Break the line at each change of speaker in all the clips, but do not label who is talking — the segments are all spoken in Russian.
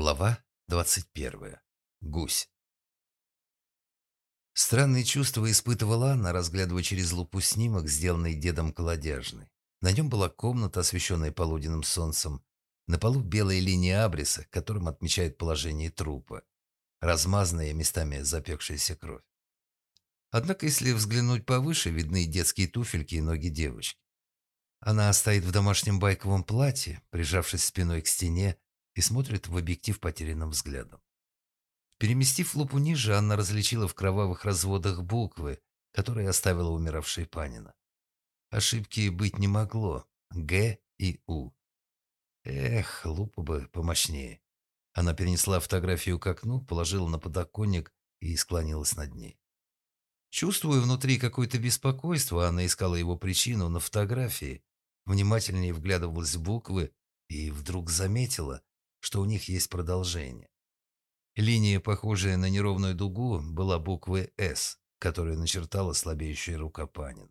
Глава 21. Гусь. Странные чувства испытывала Анна, разглядывая через лупу снимок, сделанный дедом колодяжный. На нем была комната, освещенная полуденным солнцем. На полу белая линия абриса, которым отмечают положение трупа. Размазанная местами запекшаяся кровь. Однако, если взглянуть повыше, видны детские туфельки и ноги девочки. Она стоит в домашнем байковом платье, прижавшись спиной к стене, и смотрит в объектив потерянным взглядом. Переместив лупу ниже, Анна различила в кровавых разводах буквы, которые оставила умиравшая Панина. Ошибки быть не могло. Г и У. Эх, лупа бы помощнее. Она перенесла фотографию к окну, положила на подоконник и склонилась над ней. Чувствуя внутри какое-то беспокойство, она искала его причину на фотографии, внимательнее вглядывалась в буквы и вдруг заметила, что у них есть продолжение. Линия, похожая на неровную дугу, была буквой «С», которую начертала слабеющая рука Панина.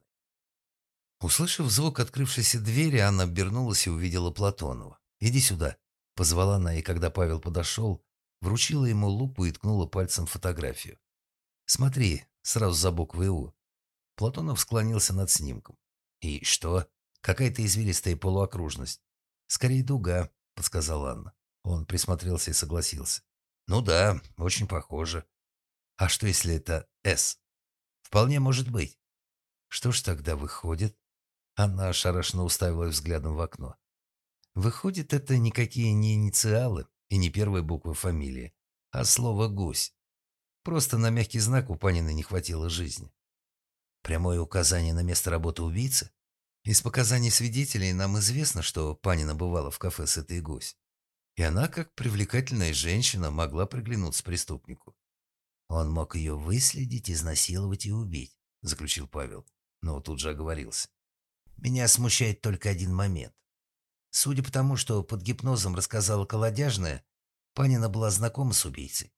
Услышав звук открывшейся двери, Анна обернулась и увидела Платонова. «Иди сюда», — позвала она, и когда Павел подошел, вручила ему лупу и ткнула пальцем фотографию. «Смотри, сразу за буквой «У». Платонов склонился над снимком. «И что? Какая-то извилистая полуокружность. Скорее дуга», — подсказала Анна. Он присмотрелся и согласился. «Ну да, очень похоже. А что, если это «С»?» «Вполне может быть». «Что ж тогда выходит?» Она ошарашенно уставилась взглядом в окно. «Выходит, это никакие не инициалы и не первые буквы фамилии, а слово «гусь». Просто на мягкий знак у Панина не хватило жизни. Прямое указание на место работы убийцы? Из показаний свидетелей нам известно, что Панина бывала в кафе с этой гусь. И она, как привлекательная женщина, могла приглянуться преступнику. «Он мог ее выследить, изнасиловать и убить», — заключил Павел, но тут же оговорился. «Меня смущает только один момент. Судя по тому, что под гипнозом рассказала колодяжная, Панина была знакома с убийцей.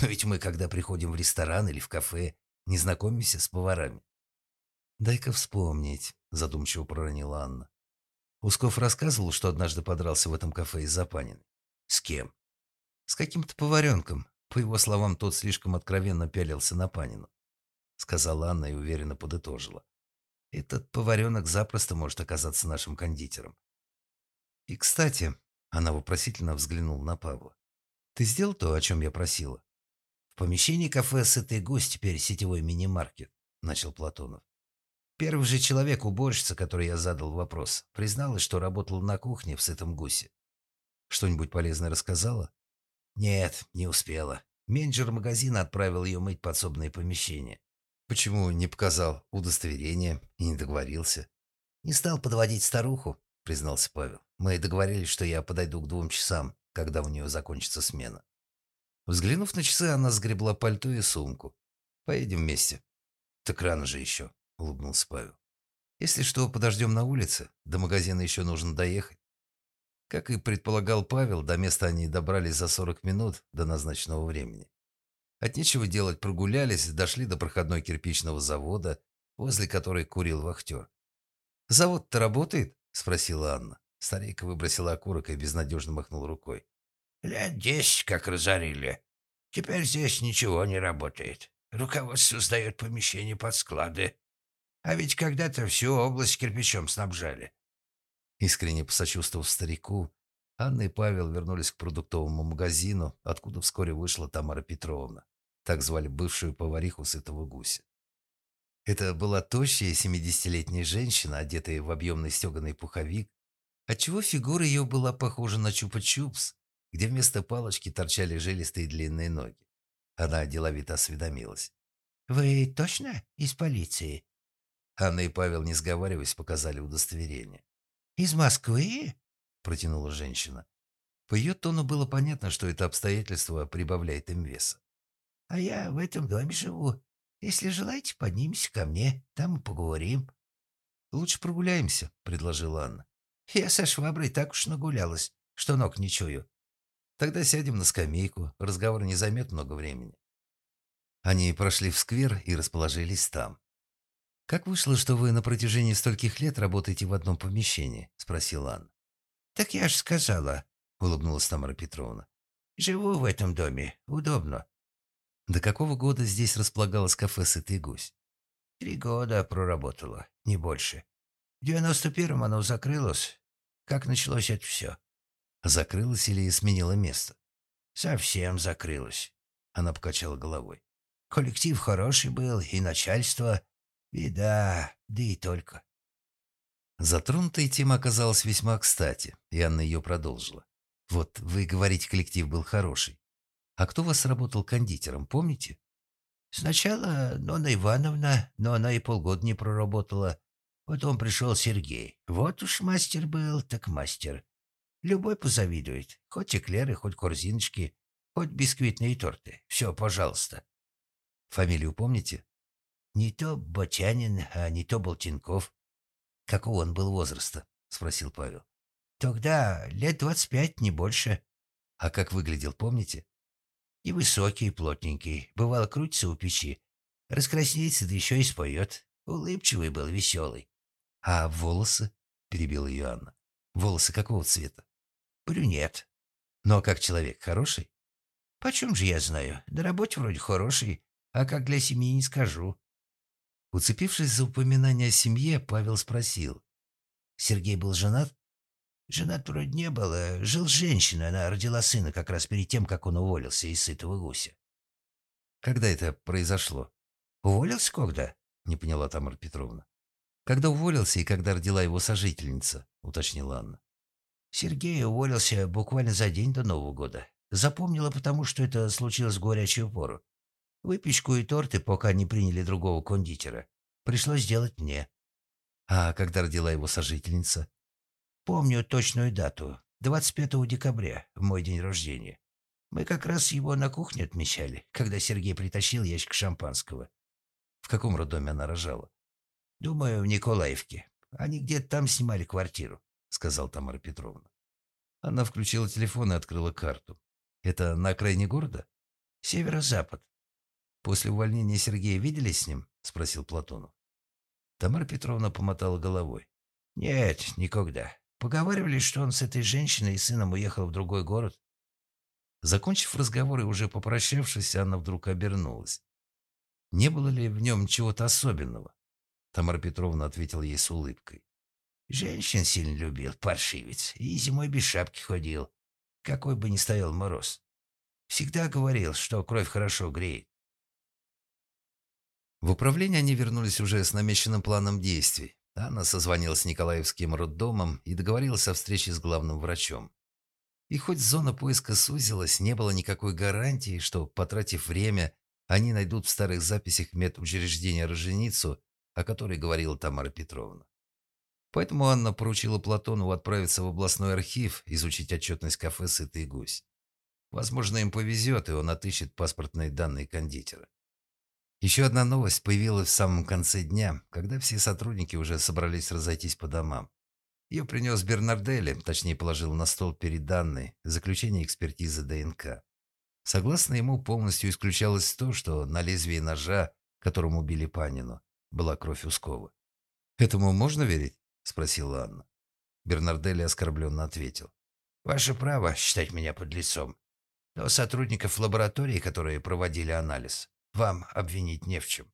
Но ведь мы, когда приходим в ресторан или в кафе, не знакомимся с поварами». «Дай-ка вспомнить», — задумчиво проронила Анна. Усков рассказывал, что однажды подрался в этом кафе из-за Паниной. «С кем?» «С каким-то поваренком. По его словам, тот слишком откровенно пялился на Панину», — сказала Анна и уверенно подытожила. «Этот поваренок запросто может оказаться нашим кондитером». «И, кстати», — она вопросительно взглянула на Павла, «ты сделал то, о чем я просила?» «В помещении кафе «Сытый гость» теперь сетевой мини-маркет», — начал Платонов. Первый же человек, уборщица, которой я задал вопрос, призналась, что работала на кухне в сытом гусе. Что-нибудь полезное рассказала? Нет, не успела. Менеджер магазина отправил ее мыть подсобное помещение. Почему не показал удостоверение и не договорился? Не стал подводить старуху, признался Павел. Мы договорились, что я подойду к двум часам, когда у нее закончится смена. Взглянув на часы, она сгребла пальто и сумку. «Поедем вместе». «Так рано же еще», — улыбнулся Павел. «Если что, подождем на улице. До магазина еще нужно доехать». Как и предполагал Павел, до места они добрались за 40 минут до назначенного времени. От нечего делать прогулялись, дошли до проходной кирпичного завода, возле которой курил вахтер. «Завод-то работает?» – спросила Анна. Старейка выбросила окурок и безнадежно махнул рукой.
«Лет десять как разорили. Теперь здесь ничего не работает. Руководство сдает помещение под склады. А ведь когда-то всю область кирпичом снабжали.
Искренне посочувствовав старику, Анна и Павел вернулись к продуктовому магазину, откуда вскоре вышла Тамара Петровна. Так звали бывшую повариху сытого гуся. Это была тощая семидесятилетняя женщина, одетая в объемный стеганый пуховик, отчего фигура ее была похожа на чупа-чупс, где вместо палочки торчали жилистые длинные ноги. Она деловито осведомилась.
«Вы точно из полиции?»
Анна и Павел, не сговариваясь, показали удостоверение.
«Из Москвы?»
– протянула женщина. По ее тону было понятно, что это обстоятельство прибавляет им веса.
«А я в этом доме живу. Если желаете, поднимемся ко мне, там и поговорим».
«Лучше прогуляемся», – предложила Анна.
«Я со шваброй так уж нагулялась, что ног не чую».
«Тогда сядем на скамейку, разговор не займет много времени». Они прошли в сквер и расположились там. «Как вышло, что вы на протяжении стольких лет работаете в одном помещении?» – спросила Анна.
«Так я же сказала», –
улыбнулась Тамара Петровна.
Живу в этом доме. Удобно.
До какого года здесь располагалось кафе «Сытый гусь»?
Три года проработала, не больше. В девяносто первом оно закрылось. Как началось это все?
Закрылось или сменило место?
Совсем закрылось. Она покачала головой. Коллектив хороший был, и начальство. Беда, да и только.
Затронутая тема оказалась весьма кстати, и Анна ее продолжила. «Вот, вы говорите, коллектив был хороший. А кто вас работал кондитером, помните?»
«Сначала Нона Ивановна, но она и полгода не проработала. Потом пришел Сергей. Вот уж мастер был, так мастер. Любой позавидует. Хоть эклеры, хоть корзиночки, хоть бисквитные торты. Все, пожалуйста».
«Фамилию помните?»
«Не то Ботянин, а не то Болтинков».
«Какого он был возраста?» — спросил Павел.
«Тогда лет двадцать пять, не больше».
«А как выглядел, помните?»
И высокий, плотненький. Бывало, крутится у печи. Раскраснеется, да еще и споет. Улыбчивый был, веселый.
«А волосы?» — перебила ее Анна. «Волосы какого цвета?»
«Брюнет».
«Ну а как человек? Хороший?»
«Почем же я знаю? На работе вроде хороший, а как для семьи не скажу».
Уцепившись за упоминание о семье, Павел спросил. «Сергей был женат?»
«Женат вроде не было. Жил с женщиной. Она родила сына как раз перед тем, как он уволился из сытого гуся».
«Когда это произошло?»
«Уволился когда?»
— не поняла Тамара Петровна. «Когда уволился и когда родила его сожительница», — уточнила Анна.
Сергей уволился буквально за день до Нового года. Запомнила потому, что это случилось в горячую пору. Выпечку и торты, пока не приняли другого кондитера. Пришлось сделать мне.
А когда родила его сожительница?
Помню точную дату. 25 декабря, в мой день рождения. Мы как раз его на кухне отмечали, когда Сергей притащил ящик шампанского.
В каком роддоме она рожала?
Думаю, в Николаевке. Они где-то там снимали квартиру,
сказал Тамара Петровна. Она включила телефон и открыла карту. Это на окраине города?
Северо-запад.
После увольнения Сергея виделись с ним? Спросил Платонов. Тамара Петровна помотала головой.
Нет, никогда. Поговаривали, что он с этой женщиной и сыном уехал в другой город.
Закончив разговор и уже попрощавшись, Анна вдруг обернулась. Не было ли в нем чего-то особенного? Тамара Петровна ответила ей с улыбкой.
Женщин сильно любил, паршивец, и зимой без шапки ходил, какой бы ни стоял мороз. Всегда говорил, что кровь хорошо греет.
В управление они вернулись уже с намеченным планом действий. Анна созвонилась с Николаевским роддомом и договорилась о встрече с главным врачом. И хоть зона поиска сузилась, не было никакой гарантии, что, потратив время, они найдут в старых записях медучреждения роженицу, о которой говорила Тамара Петровна. Поэтому Анна поручила Платонову отправиться в областной архив, изучить отчетность кафе «Сытый гусь». Возможно, им повезет, и он отыщет паспортные данные кондитера. Еще одна новость появилась в самом конце дня, когда все сотрудники уже собрались разойтись по домам. Ее принес Бернарделли, точнее положил на стол перед данной заключение экспертизы ДНК. Согласно ему, полностью исключалось то, что на лезвии ножа, которым убили Панину, была кровь Ускова. «Этому можно верить?» – спросила Анна. Бернарделли оскорбленно ответил.
«Ваше право считать меня под лицом. Но сотрудников лаборатории, которые проводили анализ, вам обвинить не в чем.